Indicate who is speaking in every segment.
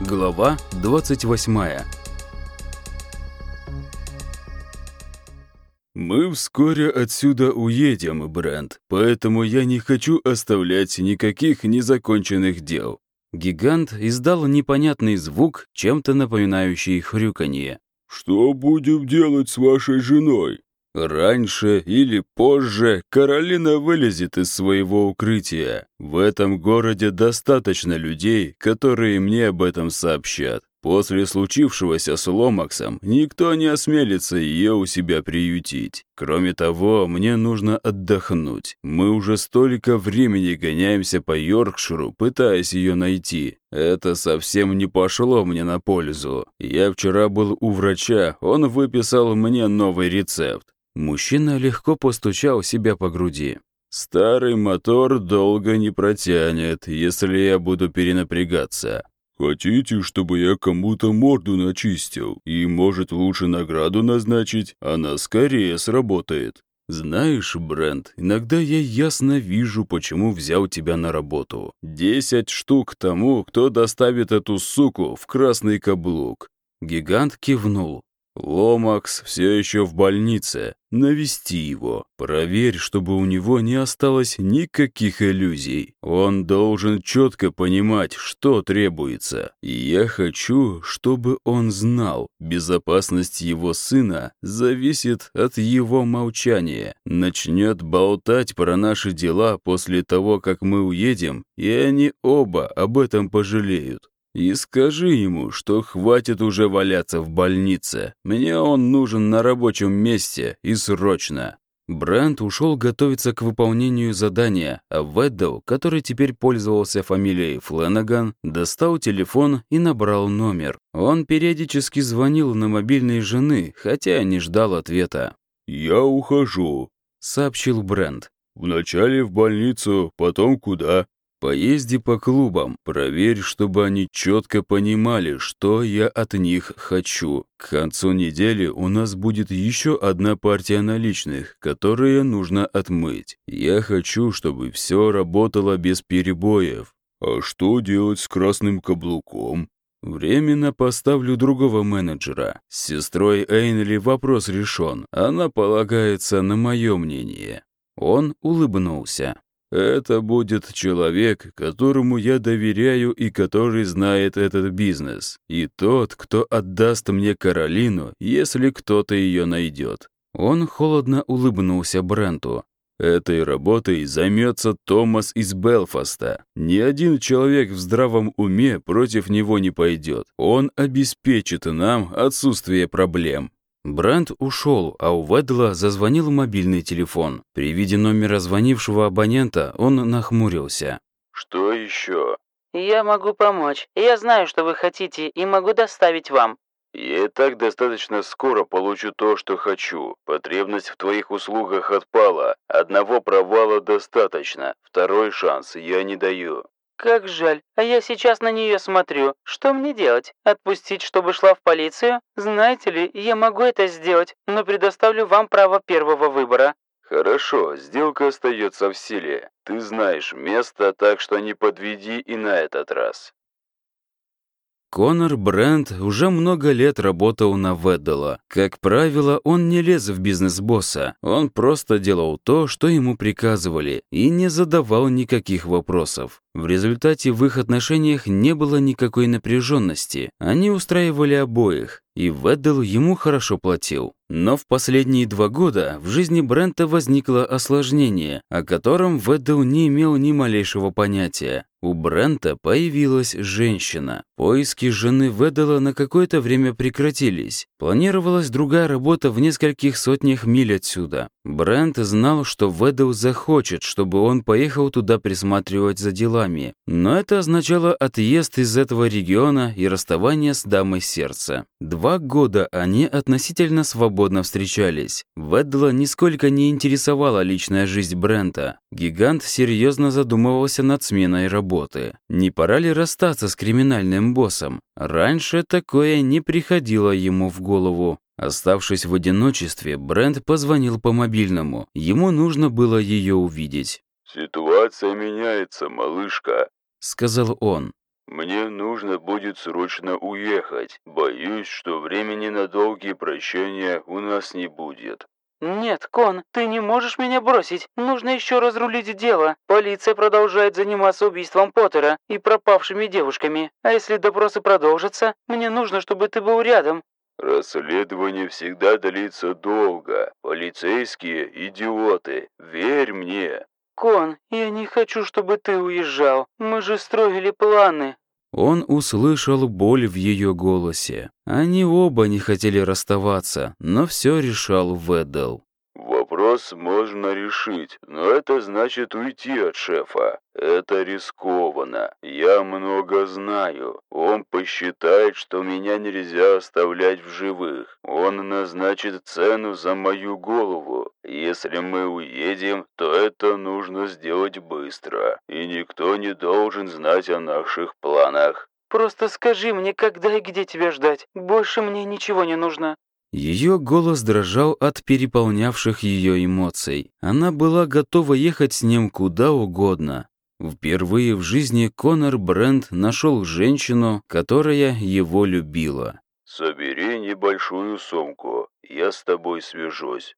Speaker 1: Глава 28
Speaker 2: «Мы вскоре отсюда уедем, Брент, поэтому я не хочу оставлять никаких незаконченных дел».
Speaker 1: Гигант издал непонятный звук, чем-то напоминающий хрюканье.
Speaker 2: «Что будем делать с вашей женой?» Раньше или позже Каролина вылезет из своего укрытия. В этом городе достаточно людей, которые мне об этом сообщат. После случившегося с Ломаксом никто не осмелится ее у себя приютить. Кроме того, мне нужно отдохнуть. Мы уже столько времени гоняемся по Йоркширу, пытаясь ее найти. Это совсем не пошло мне на пользу. Я вчера был у врача, он выписал мне новый рецепт.
Speaker 1: Мужчина легко постучал себя по груди.
Speaker 2: «Старый мотор долго не протянет, если я буду перенапрягаться. Хотите, чтобы я кому-то морду начистил? И, может, лучше награду назначить? Она скорее сработает». «Знаешь, Брент, иногда я ясно вижу, почему взял тебя на работу. Десять штук тому, кто доставит эту суку в красный каблук».
Speaker 1: Гигант кивнул.
Speaker 2: Ломакс все еще в больнице. Навести его. Проверь, чтобы у него не осталось никаких иллюзий. Он должен четко понимать, что требуется. И я хочу, чтобы он знал, безопасность его сына зависит от его молчания. Начнет болтать про наши дела после того, как мы уедем, и они оба об этом пожалеют. И скажи ему, что хватит уже валяться в больнице. Мне он нужен на рабочем месте и срочно».
Speaker 1: Брент ушел готовиться к выполнению задания, а Веддл, который теперь пользовался фамилией Фленаган, достал телефон и набрал номер. Он периодически звонил на мобильной жены, хотя не ждал ответа.
Speaker 2: «Я ухожу», — сообщил Брент. «Вначале в больницу, потом куда?» Поезди по клубам, проверь, чтобы они четко понимали, что я от них хочу. К концу недели у нас будет еще одна партия наличных, которые нужно отмыть. Я хочу, чтобы все работало без перебоев. А что делать с красным каблуком? Временно поставлю другого менеджера. С сестрой Эйнли вопрос решен. Она полагается на мое мнение.
Speaker 1: Он улыбнулся.
Speaker 2: Это будет человек, которому я доверяю и который знает этот бизнес. И тот, кто отдаст мне Каролину, если кто-то ее найдет.
Speaker 1: Он холодно улыбнулся Бренту.
Speaker 2: Этой работой займется Томас из Белфаста. Ни один человек в здравом уме против него не пойдет. Он обеспечит нам отсутствие проблем.
Speaker 1: Брент ушел, а у Ведла зазвонил мобильный телефон. При виде номера звонившего абонента он нахмурился.
Speaker 2: «Что еще?»
Speaker 3: «Я могу помочь. Я знаю, что вы хотите, и могу доставить вам».
Speaker 2: «Я и так достаточно скоро получу то, что хочу. Потребность в твоих услугах отпала. Одного провала достаточно. Второй шанс я не даю».
Speaker 3: «Как жаль, а я сейчас на нее смотрю. Что мне делать? Отпустить, чтобы шла в полицию? Знаете ли, я могу это сделать, но предоставлю вам право первого выбора».
Speaker 2: «Хорошо, сделка остается в силе. Ты знаешь место, так что не подведи и на этот раз».
Speaker 1: Конор Брент уже много лет работал на Веддала. Как правило, он не лез в бизнес босса. Он просто делал то, что ему приказывали, и не задавал никаких вопросов. В результате в их отношениях не было никакой напряженности. Они устраивали обоих, и Веддл ему хорошо платил. Но в последние два года в жизни Брента возникло осложнение, о котором Веддл не имел ни малейшего понятия. У Брента появилась женщина. Поиски жены Веддала на какое-то время прекратились. Планировалась другая работа в нескольких сотнях миль отсюда. Брент знал, что Веддл захочет, чтобы он поехал туда присматривать за делами. Но это означало отъезд из этого региона и расставание с дамой сердца. Два года они относительно свободно встречались. Веддла нисколько не интересовала личная жизнь Брента. Гигант серьезно задумывался над сменой работы. Не пора ли расстаться с криминальным боссом? Раньше такое не приходило ему в голову. Оставшись в одиночестве, Брент позвонил по мобильному. Ему нужно было ее увидеть.
Speaker 2: «Ситуация меняется, малышка», —
Speaker 1: сказал он.
Speaker 2: «Мне нужно будет срочно уехать. Боюсь, что времени на долгие прощания у нас не будет».
Speaker 3: «Нет, Кон, ты не можешь меня бросить. Нужно еще разрулить дело. Полиция продолжает заниматься убийством Поттера и пропавшими девушками. А если допросы продолжатся, мне нужно, чтобы ты был рядом.
Speaker 2: Расследование всегда длится долго. Полицейские – идиоты. Верь мне.
Speaker 3: Кон, я не хочу, чтобы ты уезжал. Мы же строили планы.
Speaker 1: Он услышал боль в ее голосе. Они оба не хотели расставаться, но все решал Веддл.
Speaker 2: Вопрос можно решить, но это значит уйти от шефа. Это рискованно. Я много знаю. Он посчитает, что меня нельзя оставлять в живых. Он назначит цену за мою голову. Если мы уедем, то это нужно сделать быстро. И никто не должен знать о наших планах.
Speaker 3: Просто скажи мне, когда и где тебя ждать. Больше мне ничего не нужно.
Speaker 1: Ее голос дрожал от переполнявших ее эмоций. Она была готова ехать с ним куда угодно. Впервые в жизни Конор Брент нашел женщину, которая его любила.
Speaker 2: «Собери небольшую сумку, я с тобой свяжусь».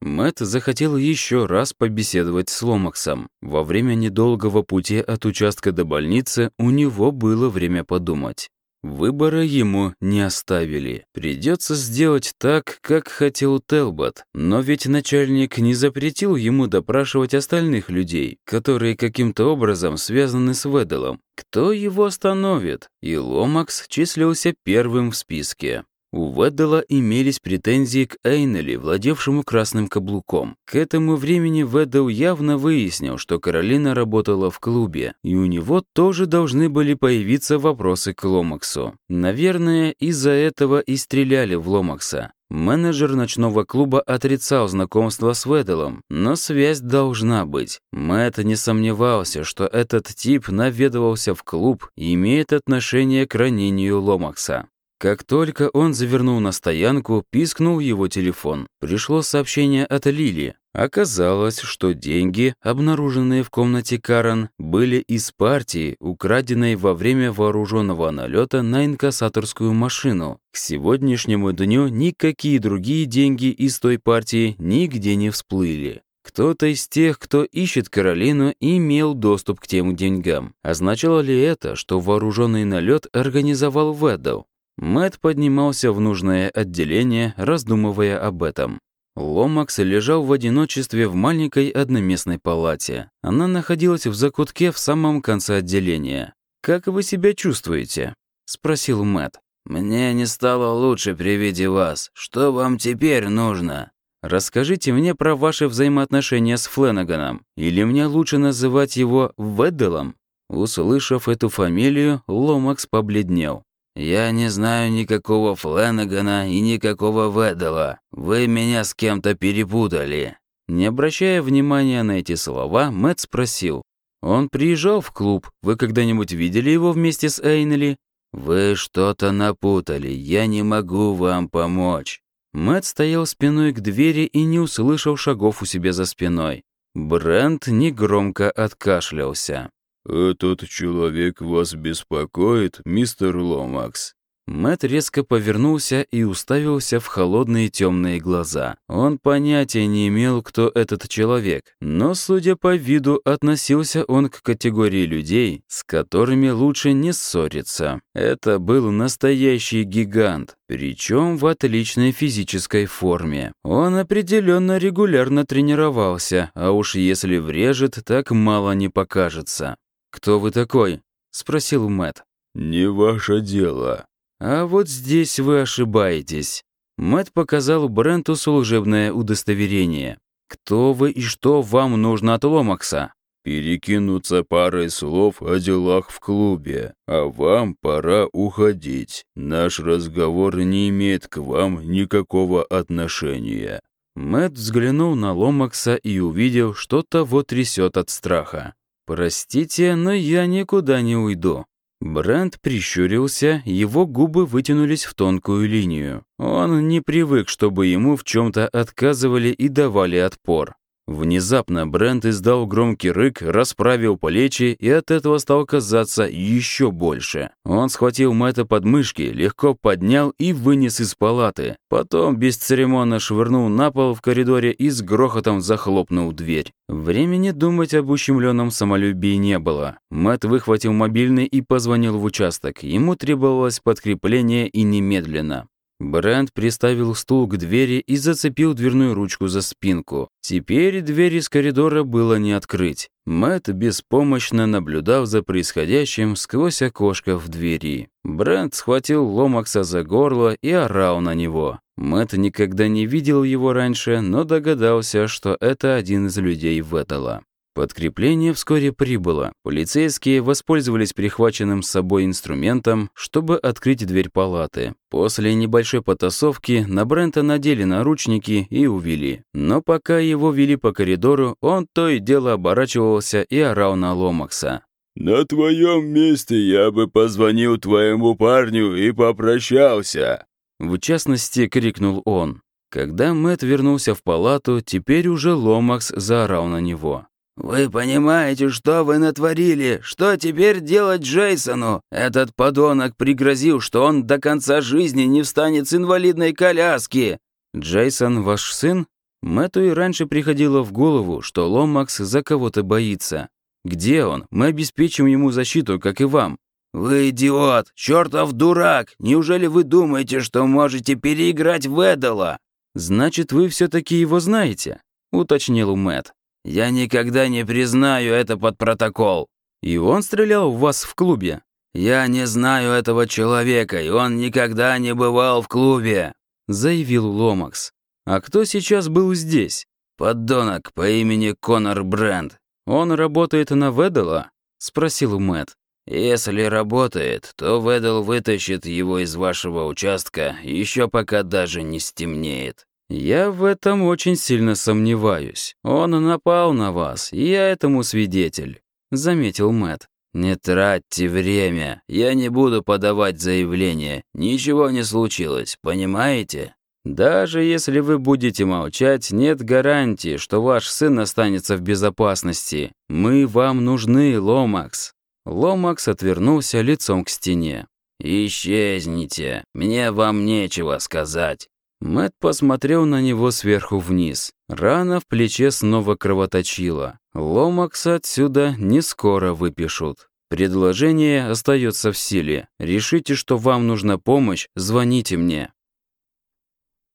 Speaker 1: Мэт захотел еще раз побеседовать с Ломаксом. Во время недолгого пути от участка до больницы у него было время подумать. Выбора ему не оставили. Придется сделать так, как хотел Телбот. Но ведь начальник не запретил ему допрашивать остальных людей, которые каким-то образом связаны с Веделом. Кто его остановит? И Ломакс числился первым в списке. У Веддела имелись претензии к Эйнели, владевшему красным каблуком. К этому времени Веддел явно выяснил, что Каролина работала в клубе, и у него тоже должны были появиться вопросы к Ломаксу. Наверное, из-за этого и стреляли в Ломакса. Менеджер ночного клуба отрицал знакомство с Веделом, но связь должна быть. Мэтт не сомневался, что этот тип наведывался в клуб и имеет отношение к ранению Ломакса. Как только он завернул на стоянку, пискнул его телефон. Пришло сообщение от Лили. Оказалось, что деньги, обнаруженные в комнате Карен, были из партии, украденной во время вооруженного налета на инкассаторскую машину. К сегодняшнему дню никакие другие деньги из той партии нигде не всплыли. Кто-то из тех, кто ищет Каролину, имел доступ к тем деньгам. Означало ли это, что вооруженный налет организовал Веддл? Мэт поднимался в нужное отделение, раздумывая об этом. Ломакс лежал в одиночестве в маленькой одноместной палате. Она находилась в закутке в самом конце отделения. «Как вы себя чувствуете?» — спросил Мэт.
Speaker 4: «Мне не стало лучше при виде вас. Что вам теперь нужно?»
Speaker 1: «Расскажите мне про ваши взаимоотношения с Фленаганом. Или мне лучше называть его Ведделом?» Услышав эту фамилию, Ломакс побледнел.
Speaker 4: «Я не знаю никакого Фленагана и никакого Ведала. Вы меня с кем-то перепутали».
Speaker 1: Не обращая внимания на эти слова, Мэтт спросил. «Он приезжал в клуб. Вы когда-нибудь видели его вместе с Эйнели?»
Speaker 4: «Вы что-то напутали. Я не могу вам помочь».
Speaker 1: Мэтт стоял спиной к двери и не услышал шагов у себя за спиной. Брент негромко откашлялся.
Speaker 2: «Этот человек вас беспокоит, мистер Ломакс?»
Speaker 1: Мэт резко повернулся и уставился в холодные темные глаза. Он понятия не имел, кто этот человек, но, судя по виду, относился он к категории людей, с которыми лучше не ссориться. Это был настоящий гигант, причем в отличной физической форме. Он определенно регулярно тренировался, а уж если врежет, так мало не покажется. «Кто вы такой?» — спросил Мэт.
Speaker 2: «Не ваше дело».
Speaker 1: «А вот здесь вы ошибаетесь». Мэт показал Бренту служебное удостоверение. «Кто вы и что вам нужно от Ломакса?»
Speaker 2: «Перекинуться парой слов о делах в клубе, а вам пора уходить. Наш разговор не имеет к вам никакого отношения».
Speaker 1: Мэт взглянул на Ломакса и увидел, что того трясет от страха. «Простите, но я никуда не уйду». Брент прищурился, его губы вытянулись в тонкую линию. Он не привык, чтобы ему в чем-то отказывали и давали отпор. Внезапно Брент издал громкий рык, расправил плечи и от этого стал казаться еще больше. Он схватил Мэтта под мышки, легко поднял и вынес из палаты. Потом бесцеремонно швырнул на пол в коридоре и с грохотом захлопнул дверь. Времени думать об ущемленном самолюбии не было. Мэтт выхватил мобильный и позвонил в участок. Ему требовалось подкрепление и немедленно. Брент приставил стул к двери и зацепил дверную ручку за спинку. Теперь дверь из коридора было не открыть. Мэтт беспомощно наблюдал за происходящим сквозь окошко в двери. Брент схватил Ломакса за горло и орал на него. Мэтт никогда не видел его раньше, но догадался, что это один из людей Веттела. Подкрепление вскоре прибыло. Полицейские воспользовались прихваченным с собой инструментом, чтобы открыть дверь палаты. После небольшой потасовки на Брента надели наручники и увели. Но пока его вели по коридору, он то и дело оборачивался и орал на Ломакса.
Speaker 2: «На твоем месте я бы позвонил твоему парню и попрощался!»
Speaker 1: В частности, крикнул он. Когда Мэт вернулся в палату, теперь уже Ломакс заорал на него.
Speaker 4: «Вы понимаете, что вы натворили? Что теперь делать Джейсону? Этот подонок пригрозил, что он до конца жизни не встанет с инвалидной коляски!»
Speaker 1: «Джейсон ваш сын?» Мэтту и раньше приходило в голову, что Ломакс за кого-то боится. «Где он? Мы обеспечим ему защиту, как и вам».
Speaker 4: «Вы идиот! Чёртов дурак! Неужели вы думаете, что можете переиграть Ведала?»
Speaker 1: «Значит, вы все таки его знаете?» — уточнил Мэтт.
Speaker 4: Я никогда не признаю это под протокол.
Speaker 1: И он стрелял в вас в клубе.
Speaker 4: Я не знаю этого человека, и он никогда не бывал в клубе,
Speaker 1: заявил Ломакс. А кто сейчас был здесь?
Speaker 4: Поддонок по имени Конор Брент.
Speaker 1: Он работает на Ведала? спросил Мэт.
Speaker 4: Если работает, то Ведал вытащит его из вашего участка еще пока даже не стемнеет.
Speaker 1: «Я в этом очень сильно сомневаюсь. Он напал на вас, и я этому свидетель», — заметил Мэт.
Speaker 4: «Не тратьте время. Я не буду подавать заявление. Ничего не случилось, понимаете?»
Speaker 1: «Даже если вы будете молчать, нет гарантии, что ваш сын останется в безопасности. Мы вам нужны, Ломакс». Ломакс отвернулся лицом к стене.
Speaker 4: «Исчезните. Мне вам нечего сказать.
Speaker 1: Мэт посмотрел на него сверху вниз. Рана в плече снова кровоточила. Ломакса отсюда не скоро выпишут. Предложение остается в силе. Решите, что вам нужна помощь, звоните мне.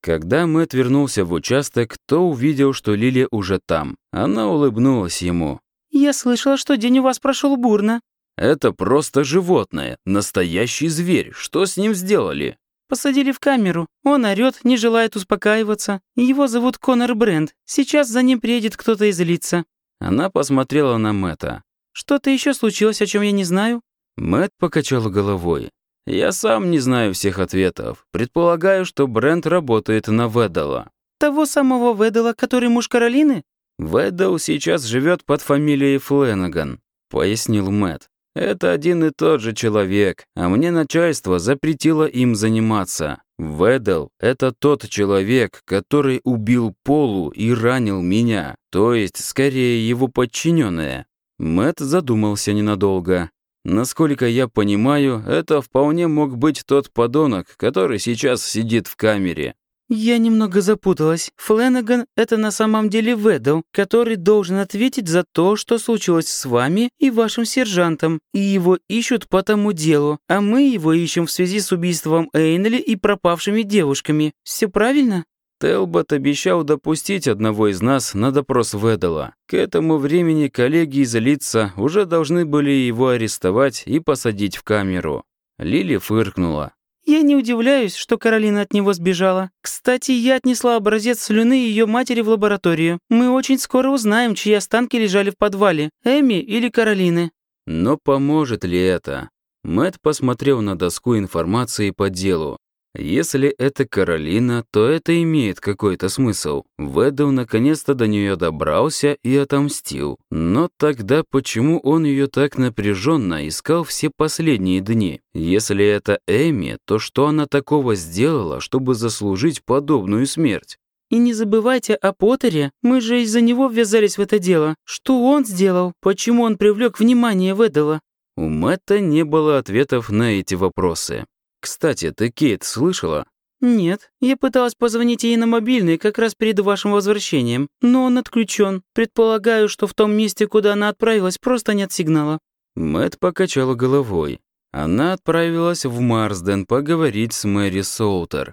Speaker 1: Когда Мэт вернулся в участок, то увидел, что Лили уже там. Она улыбнулась ему.
Speaker 5: «Я слышала, что день у вас прошел бурно».
Speaker 1: «Это просто животное, настоящий зверь. Что с ним сделали?»
Speaker 5: Посадили в камеру. Он орёт, не желает успокаиваться. Его зовут Конор Брент. Сейчас за ним приедет кто-то из лица».
Speaker 1: Она посмотрела на Мэтта.
Speaker 5: «Что-то еще случилось, о чем я не знаю?»
Speaker 1: Мэтт покачал головой. «Я сам не знаю всех ответов. Предполагаю, что Брент работает на Ведала».
Speaker 5: «Того самого Ведала, который муж Каролины?»
Speaker 1: «Ведал сейчас живет под фамилией Фленаган», — пояснил Мэтт. Это один и тот же человек, а мне начальство запретило им заниматься. Ведел — это тот человек, который убил Полу и ранил меня, то есть, скорее, его подчиненные. Мэт задумался ненадолго. Насколько я понимаю, это вполне мог быть тот подонок, который сейчас сидит в камере.
Speaker 5: «Я немного запуталась. Фленаган — это на самом деле Ведл, который должен ответить за то, что случилось с вами и вашим сержантом, и его ищут по тому делу, а мы его ищем в связи с убийством Эйнли и пропавшими девушками. Все правильно?»
Speaker 1: Телбот обещал допустить одного из нас на допрос Ведала. К этому времени коллеги из лица уже должны были его арестовать и посадить в камеру. Лили фыркнула.
Speaker 5: Я не удивляюсь, что Каролина от него сбежала. Кстати, я отнесла образец слюны ее матери в лабораторию. Мы очень скоро узнаем, чьи останки лежали в подвале, Эми или Каролины.
Speaker 1: Но поможет ли это? Мэт посмотрел на доску информации по делу. Если это Каролина, то это имеет какой-то смысл. Ведл наконец-то до нее добрался и отомстил. Но тогда почему он ее так напряженно искал все последние дни? Если это Эми, то что она такого сделала, чтобы заслужить подобную смерть?
Speaker 5: И не забывайте о Поттере. Мы же из-за него ввязались в это дело. Что он сделал? Почему он привлек внимание Ведала?»
Speaker 1: У Мэтта не было ответов на эти вопросы. «Кстати, ты Кейт слышала?»
Speaker 5: «Нет, я пыталась позвонить ей на мобильный как раз перед вашим возвращением, но он отключен. Предполагаю, что в том месте, куда она отправилась, просто нет сигнала».
Speaker 1: Мэт покачала головой. Она отправилась в Марсден поговорить с Мэри Соутер.